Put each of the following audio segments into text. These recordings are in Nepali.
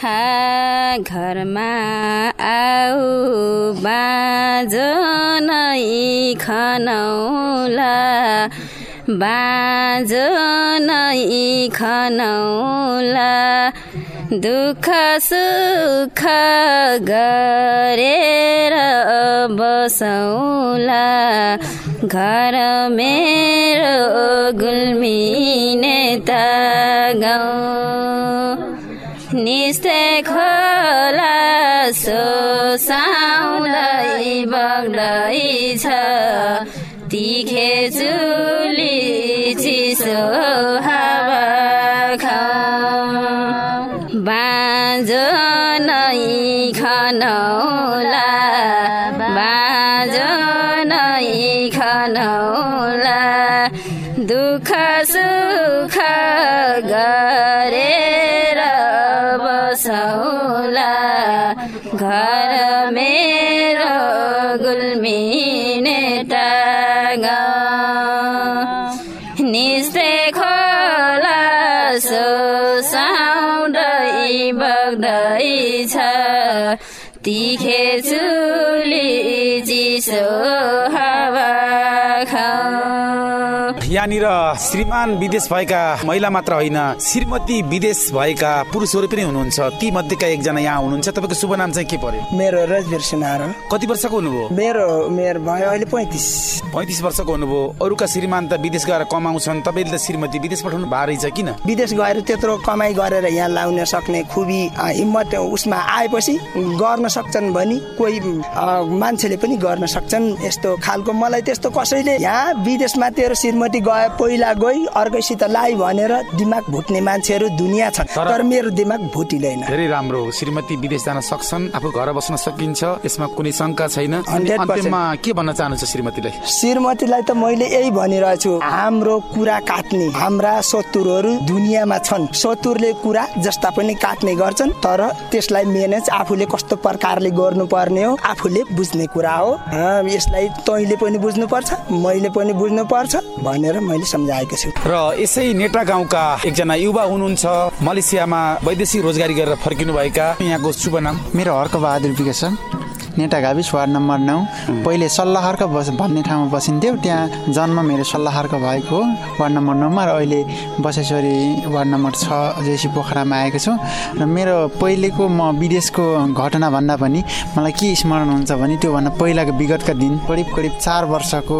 घरमा आऊ बाँझो नै खनौला बाँझो नै खनौला दुःख सुख गरेर बसौला घर मेरो गुल्मिने त गाउँ। निस्ते खोला सोसाउँदै बग्दैछ तिखे चुली चिसो हावा बाँझो नै खनौला तिखे चुली चिसो यहाँनिर श्रीमान विदेश भएका महिला मात्र होइन श्रीमती विदेश भएका पुरुषहरू पनि हुनुहुन्छ। ती मध्येका एकजना यहाँ हुनुहुन्छ। तपाईँको शुभ नाम चाहिँ के पर्यो? मेरो रजवीर सुनार हो। कति वर्षको हुनुभयो? मेरो मेरो भयो अहिले पैँतिस। पैँतिस वर्षको हुनुभयो। अरूका श्रीमान त विदेश गएर कमाउँछन्। तपाईँले त श्रीमती विदेश पठाउनु भएको रहेछ किन? विदेश गएर त्यत्रो कमाइ गरेर यहाँ लाउन सक्ने खुबी हिम्मत उसमा आएपछि गर्न सक्छन् भनी कोही मान्छेले पनि गर्न सक्छन्। यस्तो खालको मलाई त्यस्तो कसैले यहाँ विदेशमा तेरो श्रीमती गए पहिला गई अर्कैसित लाई भनेर दिमाग भुट्ने मान्छेहरू दुनियाँ छन्। तर- मेरो दिमाग भुटिँदैन। धेरै राम्रो हो। श्रीमती विदेश जान सक्छन् आफू घर बस्न सकिन्छ यसमा कुनै शङ्का छैन। अनि 100% अन्त्यमा के भन्न चाहनुहुन्छ श्रीमतीलाई? श्रीमतीलाई त मैले यही भनिरहेछु हाम्रो कुरा काट्ने हाम्रा शत्रुहरू दुनियाँमा छन्। शत्रुले कुरा जस्ता पनि काट्ने गर्छन् तर त्यसलाई म्यानेज आफूले कस्तो प्रकारले गर्नुपर्ने हो आफूले बुझ्ने कुरा हो। यसलाई तैँले पनि बुझ्नुपर्छ मैले पनि बुझ्नुपर्छ भनेर मैले सम्झाएको छु। र यसै नेटा गाउँका एकजना युवा हुनुहुन्छ मलेसियामा वैदेशिक रोजगारी गरेर फर्किनु भएका यहाँको शुभ नाम? मेरो हर्क बहादुर विकास नेटा गाविस वार्ड नम्बर नौ। पहिले सल्लाहर्क बस भन्ने ठाउँमा बसिन्थ्यो। त्यहाँ जन्म मेरो सल्लाहर्क भएको हो। वार्ड नम्बर नौमा र अहिले बसेश्वरी वार्ड नम्बर छ जेसी पोखरामा आएको छु। र मेरो पहिलेको म विदेशको घटना भन्दा पनि मलाई के स्मरण हुन्छ भने त्योभन्दा पहिलाको विगतका दिन करिब करिब चार वर्षको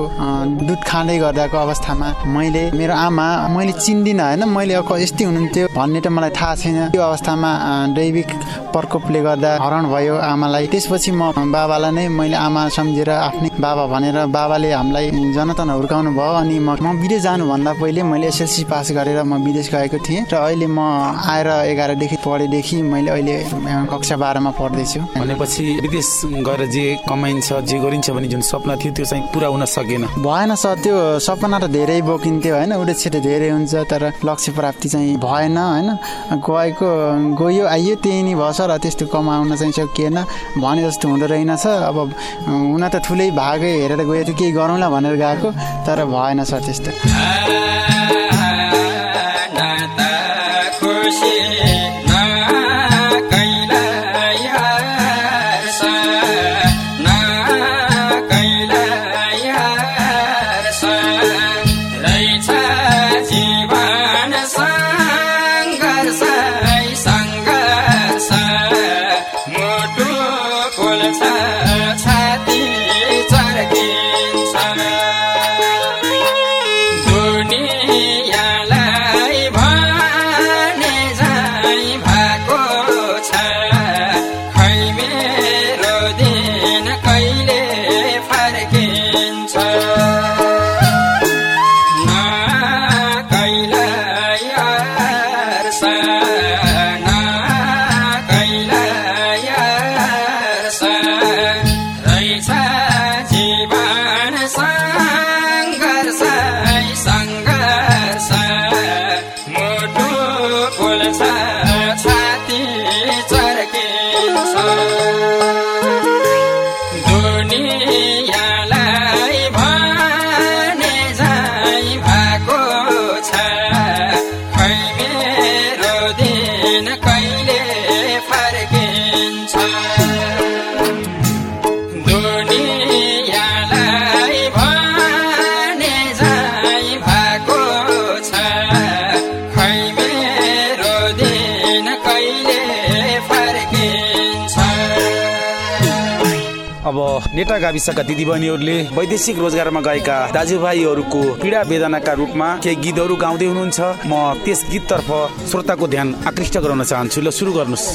दुध खाँदै गर्दाको अवस्थामा मैले मेरो आमा मैले चिन्दिनँ होइन? मैले अब यस्तै हुनुहुन्थ्यो भन्ने त मलाई थाहा छैन। त्यो अवस्थामा दैविक प्रकोपले गर्दा हरण भयो आमालाई। त्यसपछि म बाबालाई नै मैले आमा सम्झेर आफ्नै बाबा भनेर बाबाले हामीलाई जनतन हुर्काउनु भयो अनि म म विदेश जानुभन्दा पहिले मैले एसएलसी पास गरेर म विदेश गएको थिएँ र अहिले म आएर एघारदेखि पढेदेखि मैले अहिले कक्षा बाह्रमा पढ्दैछु। भनेपछि विदेश गएर जे कमाइन्छ जे गरिन्छ भने जुन सपना थियो त्यो चाहिँ पुरा हुन सकेन। भएन सर त्यो सपना त धेरै बोकिन्थ्यो होइन? उडेछेट धेरै हुन्छ तर लक्ष्य प्राप्ति चाहिँ भएन होइन? गएको गयो आइयो त्यही नै भयो सर त्यस्तो कमाउन चाहिँ सकिएन। भने जस्तो हुँदो रहेनछ। अब हुन त ठुलै भागै हेरेर त केही गरौँला भनेर गएको तर भएन सर त्यस्तो। नेटा गाविसका दिदीबहिनीहरूले वैदेशिक रोजगारमा गएका दाजुभाइहरूको पीडा वेदनाका रूपमा केही गीतहरू गाउँदै हुनुहुन्छ। म त्यस गीततर्फ श्रोताको ध्यान आकृष्ट गराउन चाहन्छु ल सुरु गर्नुहोस्।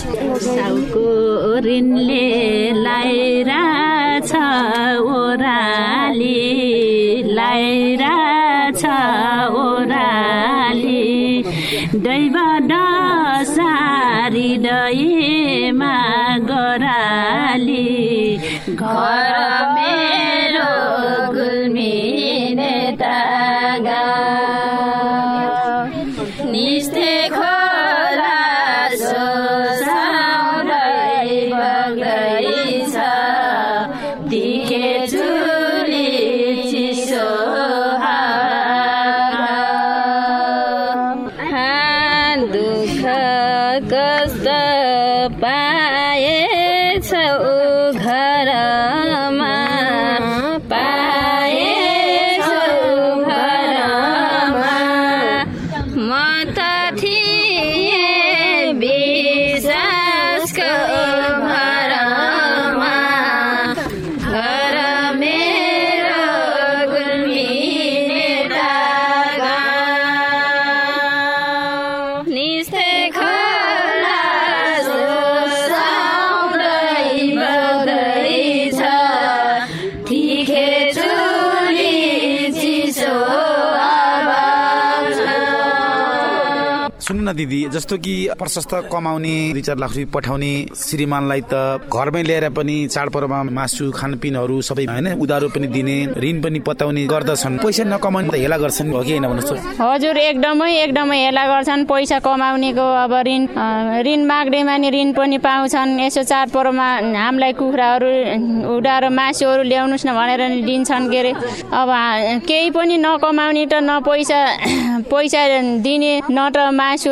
दैव डसारी दैमा घर मेरो गुल्मिने तागा न दिदी जस्तो कि प्रशस्त कमाउने दुई चार लाख रुपियाँ पठाउने श्रीमानलाई त घरमै ल्याएर पनि चाडपर्वमा मासु खानपिनहरू सबै होइन उधारो पनि दिने ऋण पनि पताउने गर्दछन्। पैसा नकमाउने त हेला गर्छन् हो कि होइन भन्नुहोस्? हजुर एकदमै एकदमै हेला गर्छन्। पैसा कमाउनेको अब ऋण ऋण माग्दैमा नि ऋण पनि पाउँछन्। यसो चाडपर्वमा हामीलाई कुखुराहरू उडाएर मासुहरू ल्याउनुहोस् न भनेर नि दिन्छन् के अरे। अब केही पनि नकमाउने त न पैसा पैसा दिने न त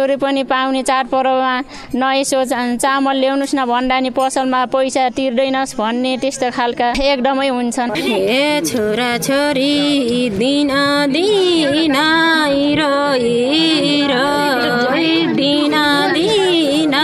मासुहरू पनि पाउने चाडपर्वमा न यसो चामल ल्याउनुहोस् न भन्दा नि पसलमा पैसा तिर्दैनस् भन्ने त्यस्तो खालका एकदमै हुन्छन्। हे छोरा छोरी दिन दिन रोइ दिन दिन।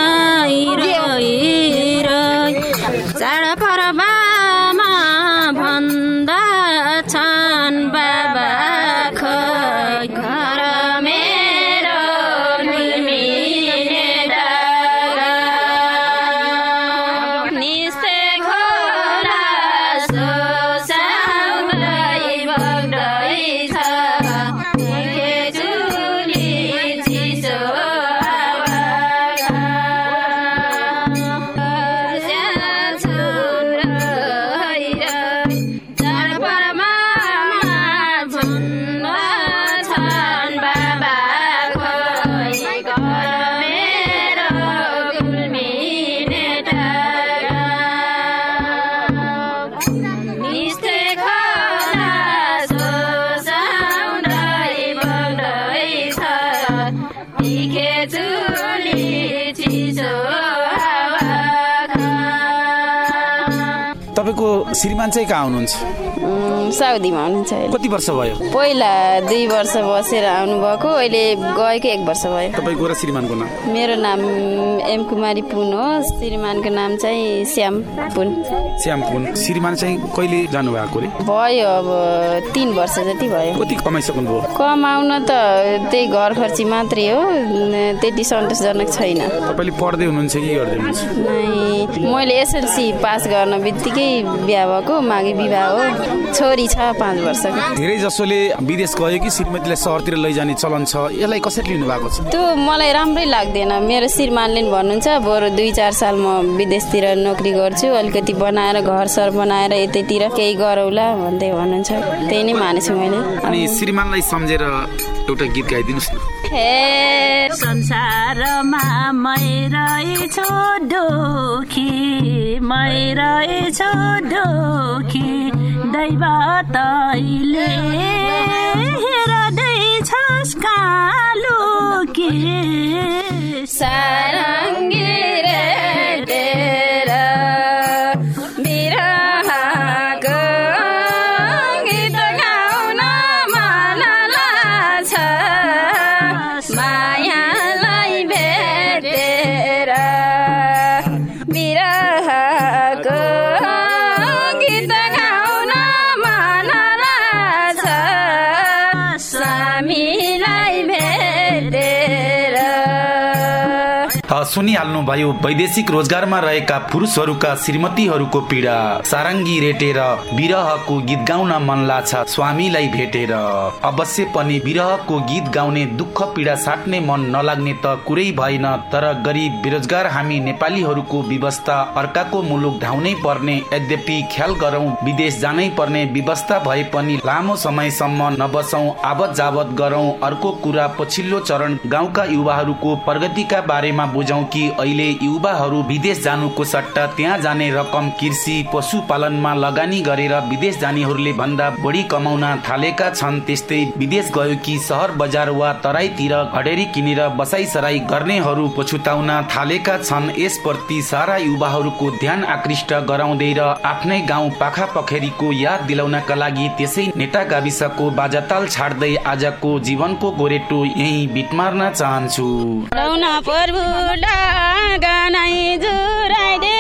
श्रीमान चाहिँ कहाँ हुनुहुन्छ? साउदीमा हुनुहुन्छ कति वर्ष भयो? पहिला दुई वर्ष बसेर आउनुभएको अहिले गएको एक वर्ष भयो। तपाईँको र श्रीमानको नाम? मेरो नाम एम कुमारी पुन हो। श्रीमानको नाम चाहिँ श्याम पुन। श्याम पुन। श्रीमान चाहिँ कहिले जानुभएको अरे भयो अब तिन वर्ष जति भयो। कति कमाइसक्नु भयो कमाउन त त्यही घर खर्ची मात्रै हो। त्यति सन्तोषजनक छैन। तपाईँले पढ्दै हुनुहुन्छ कि गर्दै हुनुहुन्छ? मैले एसएलसी पास गर्न बित्तिकै बिहा भएको माघे विवाह हो। छोरी छ पाँच वर्षको धेरै जसोले विदेश गयो कि श्रीमतीलाई सहरतिर लैजाने चलन छ यसलाई कसरी लिनु भएको छ? त्यो मलाई राम्रै लाग्दैन। मेरो श्रीमानले भन्नुहुन्छ बरु दुई चार साल म विदेशतिर नोकरी गर्छु अलिकति बनाएर घर सर बनाएर यतैतिर केही गरौँला भन्दै भन्नुहुन्छ। त्यही नै मानेछु मैले। अनि श्रीमानलाई सम्झेर एउटा गीत गाइदिनुहोस् न। हे संसारमा मै रहेछु दुखी मै रहेछु दुखी। दैव तैले। हेर्दैछस् कालुकी सारङ्गी सुनिहाल्नु भयो। वैदेशिक रोजगारमा रहेका पुरुषहरूका श्रीमतीहरूको पीडा। सारङ्गी रेटेर विरहको गीत गाउन मन लाग्छ स्वामीलाई भेटेर। अवश्य पनि विरहको गीत गाउने दुःख पीडा साट्ने मन नलाग्ने त कुरै भएन तर गरिब बेरोजगार हामी नेपालीहरूको व्यवस्था अर्काको मुलुक धाउनै पर्ने यद्यपि ख्याल गरौँ विदेश जानै पर्ने व्यवस्था भए पनि लामो समयसम्म नबसौँ आवत जावत गरौँ। अर्को कुरा पछिल्लो चरण गाउँका युवाहरूको प्रगतिका बारेमा बुझौँ। कि अहिले युवाहरू विदेश जानुको सट्टा त्यहाँ जाने रकम कृषि पशुपालनमा लगानी गरेर विदेश जानेहरूले भन्दा बढी कमाउन थालेका छन्। त्यस्तै विदेश गयो कि सहर बजार वा तराईतिर घडेरी किनेर बसाइसराई गर्नेहरू पछुताउन थालेका छन्। यसप्रति सारा युवाहरूको ध्यान आकृष्ट गराउँदै र आफ्नै गाउँ पाखा पखेरीको याद दिलाउनका लागि त्यसै नेता गाविसको बाजाताल छाड्दै आजको जीवनको गोरेटो यही बिट मार्न चाहन्छु लौना प्रभु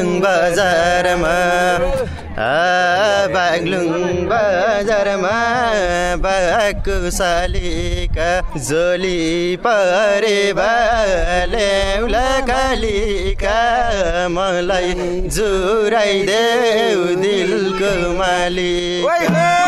बागलुङ बजारमा बागलुङ बजारमा बागको सालिका जोली परे ल्याउला कालिका मलाई जुराइदेऊ दिलको मालिक।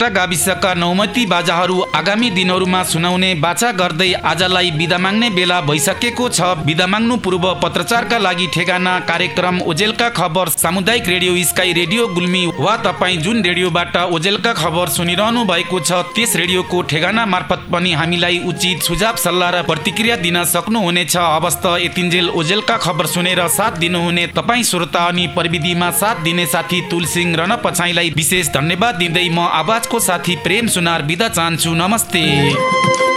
नेटा गाविसका नौमती बाजाहरू आगामी दिनहरूमा सुनाउने बाचा गर्दै आजलाई बिदा माग्ने बेला भइसकेको छ। बिदा माग्नु पूर्व पत्रचारका लागि ठेगाना कार्यक्रम ओजेलका खबर सामुदायिक रेडियो स्काई रेडियो गुल्मी वा तपाईँ जुन रेडियोबाट ओजेलका खबर सुनिरहनु भएको छ त्यस रेडियोको ठेगाना मार्फत पनि हामीलाई उचित सुझाव सल्लाह र प्रतिक्रिया दिन सक्नुहुनेछ। हवस् त यतिन्जेल ओजेलका खबर सुनेर साथ दिनुहुने तपाईँ श्रोता अनि प्रविधिमा साथ दिने साथी तुलसिंह रन पछाइलाई विशेष धन्यवाद दिँदै म आवाजको साथी प्रेम सुनार बिदा चाहन्छु। नमस्ते।